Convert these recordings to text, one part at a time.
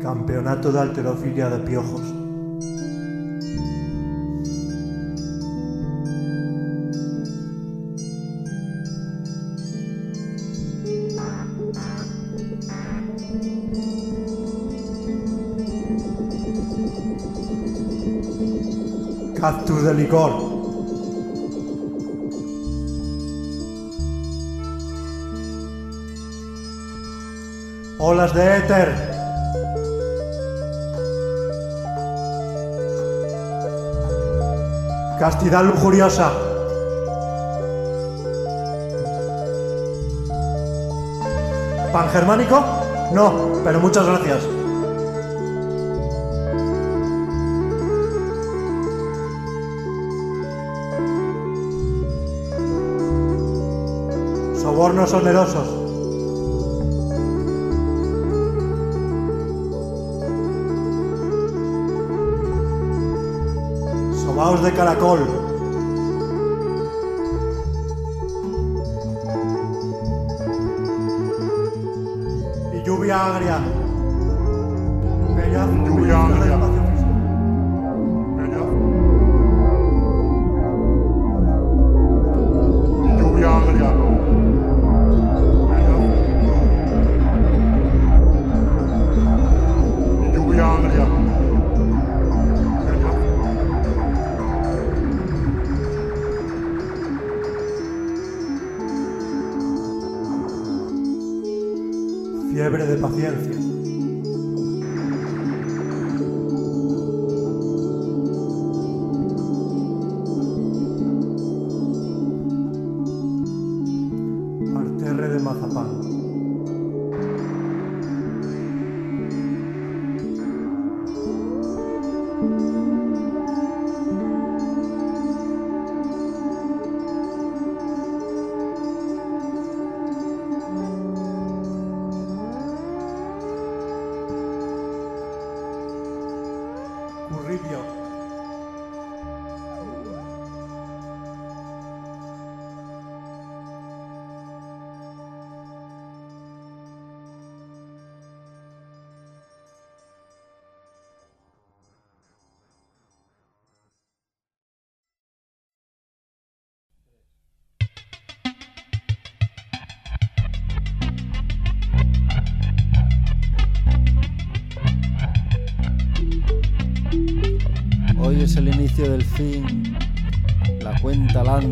Campeonato de alterofilia de piojos. Cactus de licor. Olas de éter. Castidad lujuriosa. ¿Pan germánico? No, pero muchas gracias. Sobornos onerosos. Sobaos de caracol. Y lluvia agria. Lluvia agria.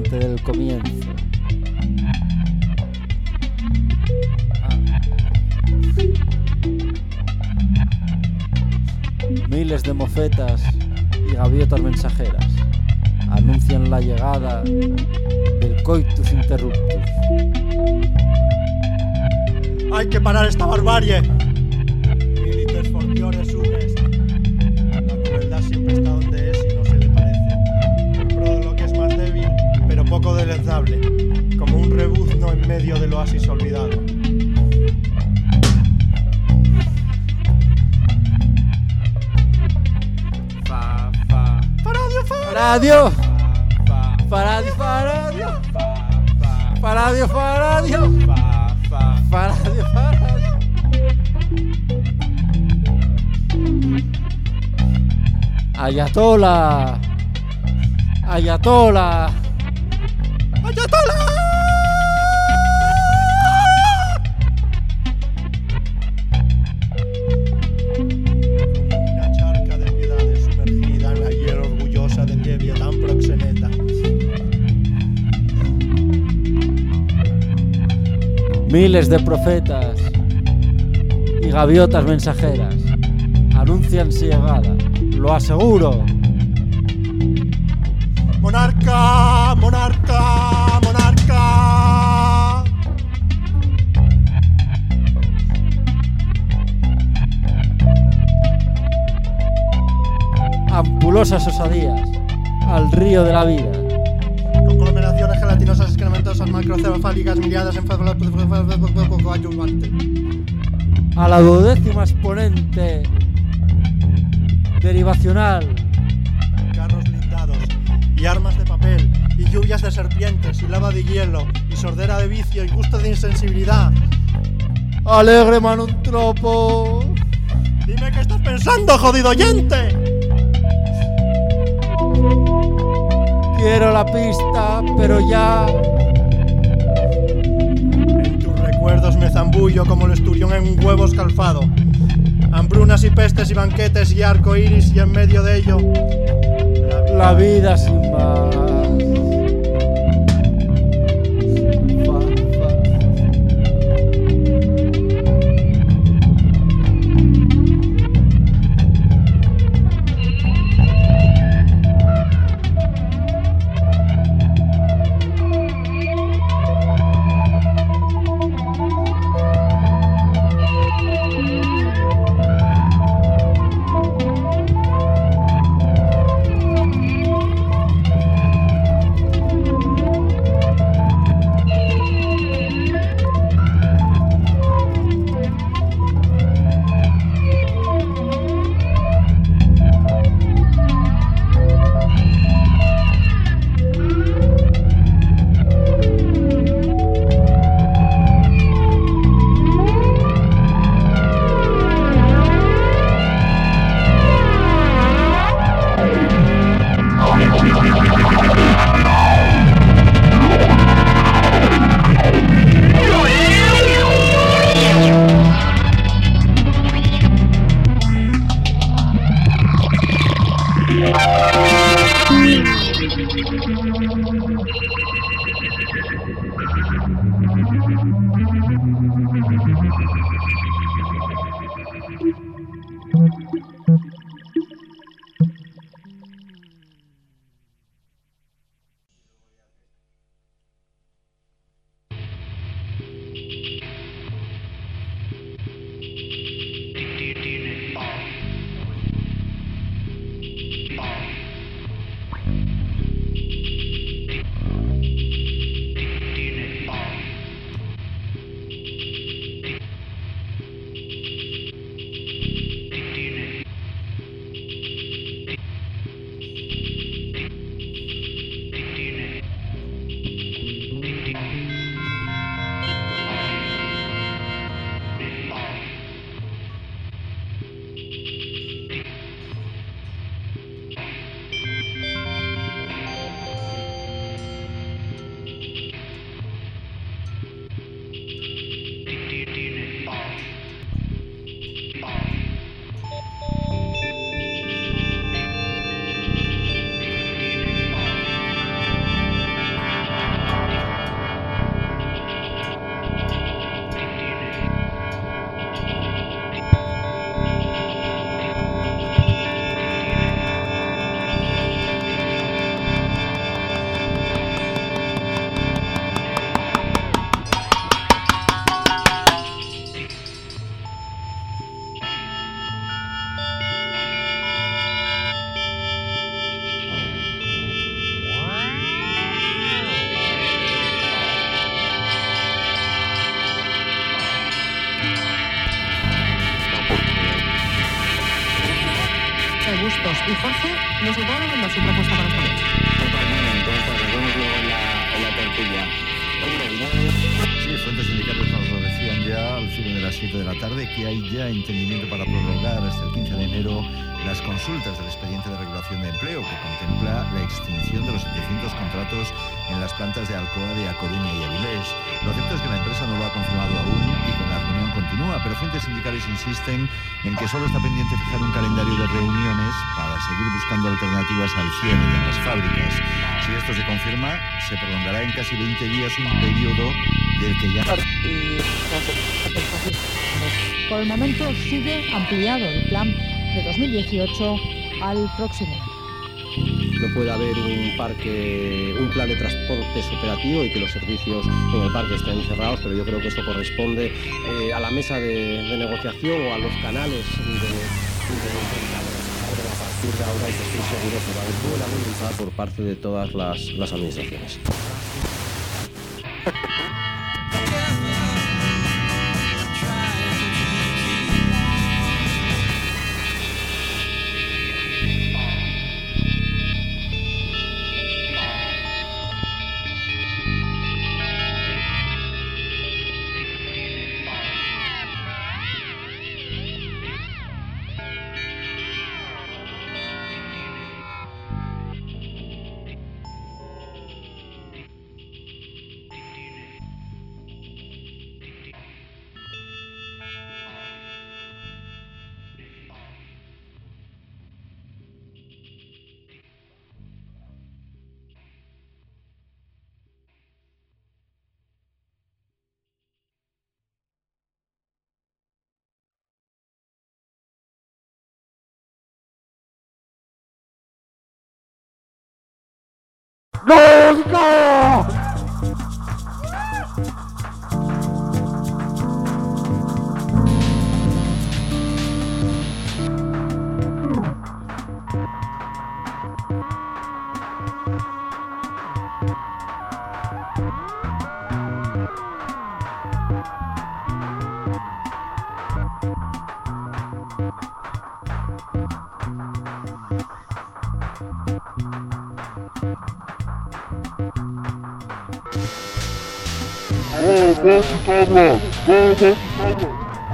Del comienzo. Ah. Miles de mofetas y gaviotas mensajeras anuncian la llegada del coitus interruptus. ¡Hay que parar esta barbarie! Milites unes. Poco delezable. Como un rebuzno en medio del oasis olvidado. Fa, fa, ¡Paradio, ¡Faradio! fa, ¡Faradio, Faradio! fa, fa, ¡Faradio, Faradio! fa, fa. ¡Faradio, Faradio! ¡Ayatola! ¡Ayatola! ¡Ayatola! Una charca de piedades sumergida en la hiel orgullosa del Leviatán proxeneta. Miles de profetas y gaviotas mensajeras anuncian su llegada. Lo aseguro. ¡Monarca! ¡Monarca! Ampulosas osadías al río de la vida. Conglomeraciones gelatinosas excrementosas macrocefálicas miriadas en coadyuvante. A la duodécima exponente Derivacional. carros blindados y armas de papel y lluvias de serpientes y lava de hielo y sordera de vicio y gusto de insensibilidad. Alegre manuntropo. Dime qué estás pensando, jodido oyente. Quiero la pista, pero ya. En tus recuerdos me zambullo como el esturión en un huevo escalfado. Hambrunas y pestes y banquetes y arco iris y en medio de ello. La vida sin más. De Bustos y Jorge nos ayudaron a su propuesta para esta noche. Sí, fuentes sindicales nos lo decían ya al filo de las 7 de la tarde que hay ya entendimiento para prorrogar hasta el 15 de enero las consultas del expediente de regulación de empleo que contempla la extinción de los 700 contratos en las plantas de Alcoa de A Coruña y Avilés. Lo cierto es que la empresa no lo ha confirmado aún y la reunión continúa, pero fuentes sindicales insisten en que solo está pendiente fijar un calendario de reuniones para seguir buscando alternativas al cierre de las fábricas. Si esto se confirma, se prolongará en casi 20 días un periodo del que ya... Por el momento sigue ampliado el plan de 2018 al próximo. No puede haber un parque, un plan de transportes operativo y que los servicios en el parque estén cerrados, pero yo creo que esto corresponde eh, a la mesa de, negociación o a los canales de, de- ahora y que estoy seguro haber buena voluntad por parte de todas las administraciones. No, no!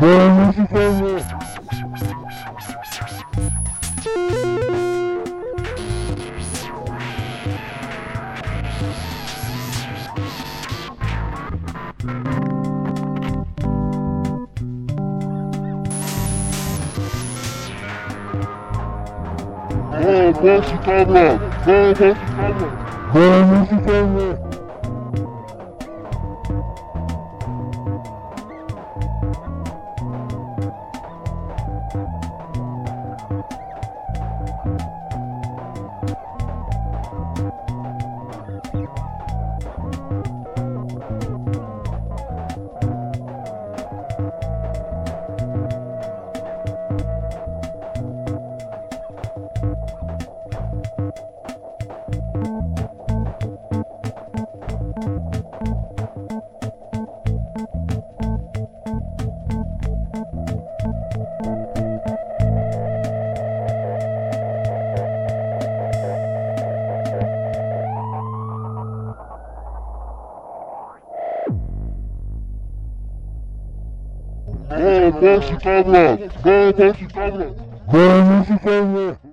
Boa música, velho. Vamos, vamos, cabra! Vamos, vamos! Vamos ficar bravo! Vamos ficar bravo! Vamos ficar bravo!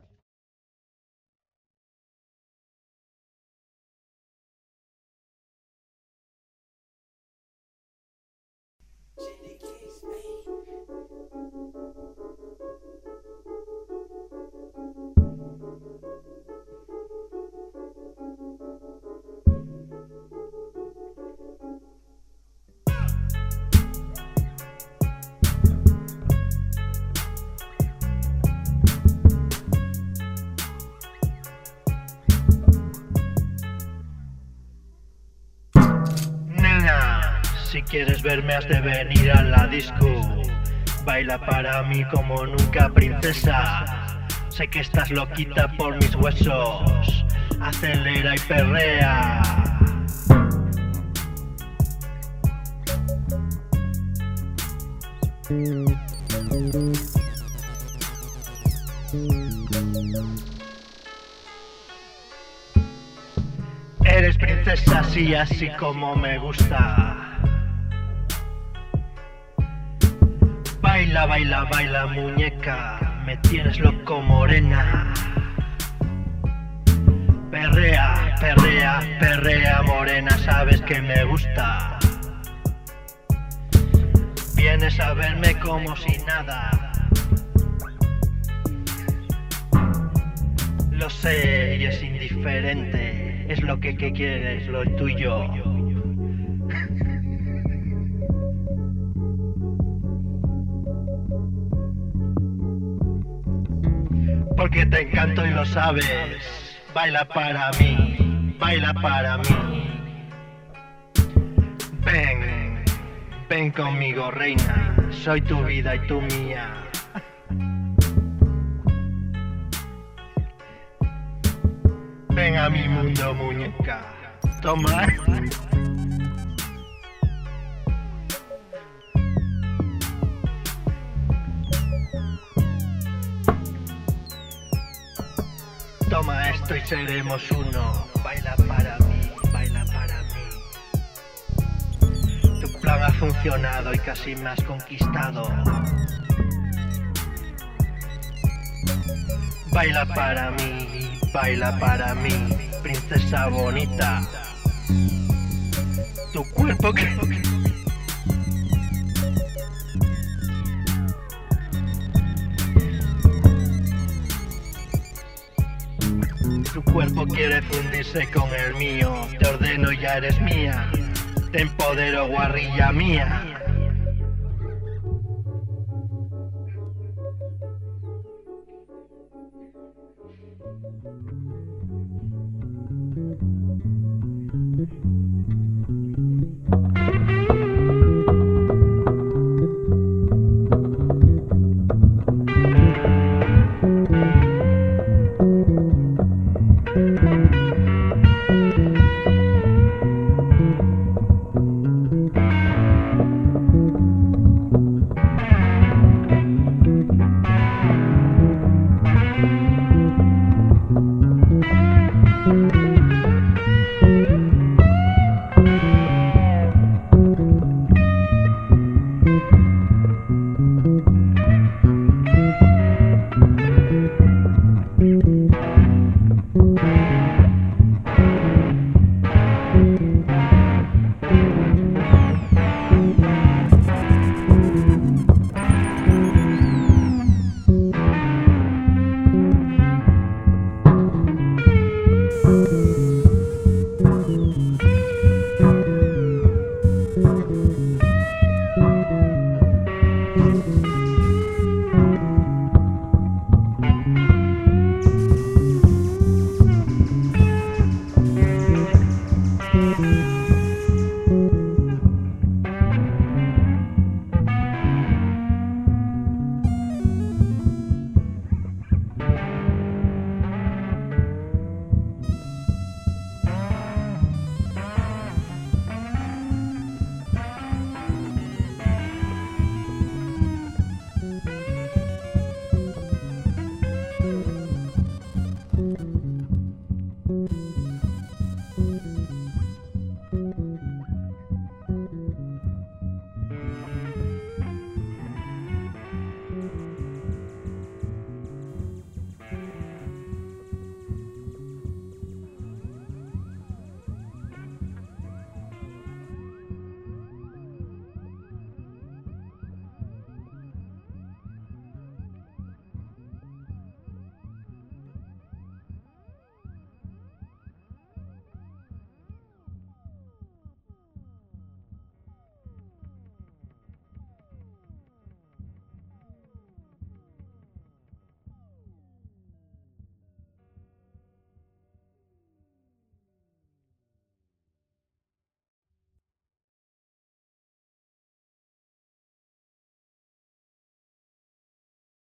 Quieres verme has de venir a la disco. Baila para mí como nunca, princesa. Sé que estás loquita por mis huesos. Acelera y perrea. Eres princesa así, así como me gusta. Baila, baila, baila, muñeca. Me tienes loco, morena. Perrea, perrea, perrea, morena. Sabes que me gusta. Vienes a verme como si nada. Lo sé y es indiferente. Es lo que, quieres, lo tuyo. Porque te encanto y lo sabes. Baila para mí, baila para mí. Ven, ven conmigo, reina. Soy tu vida y tu mía. Ven a mi mundo, muñeca. Toma. Esto y seremos uno. Baila para mí, baila para mí. Tu plan ha funcionado y casi me has conquistado. Baila para mí, baila para mí, princesa bonita. Tu cuerpo que... cuerpo quiere fundirse con el mío, te ordeno ya eres mía, te empodero guarrilla mía.